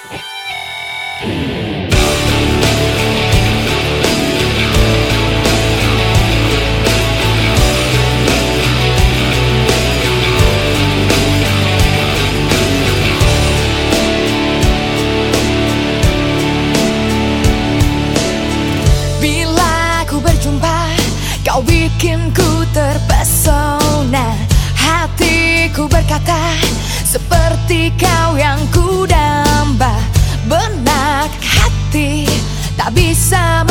Bila ku berjumpa Kau bikinku terpesona. Hatiku berkata Seperti kau yang ku Benak hati tak bisa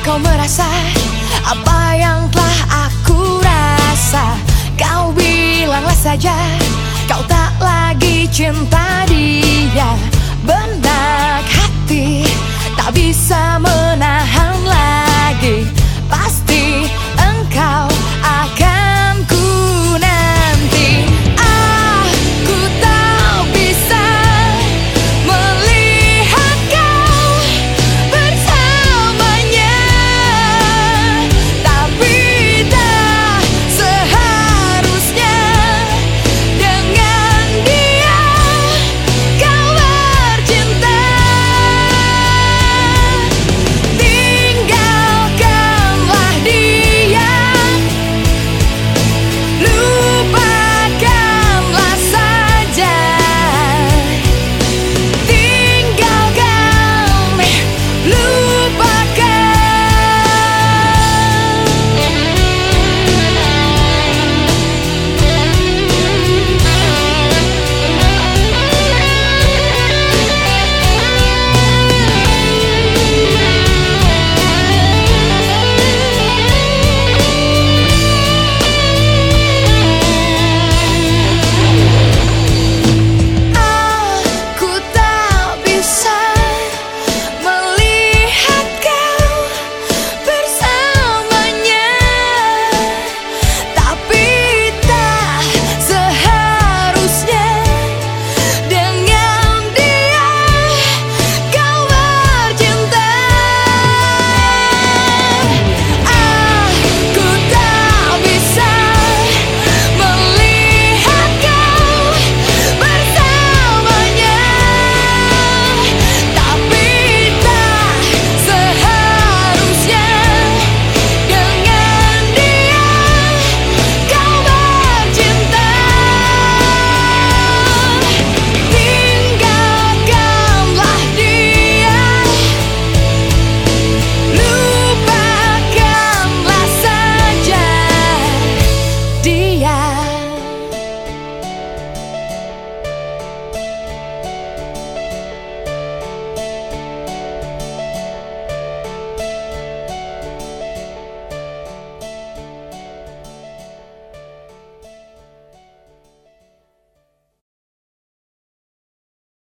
kau merasa apa yang telah aku rasa Kau bilanglah saja kau tak lagi cinta dia. Benak hati tak bisa menahan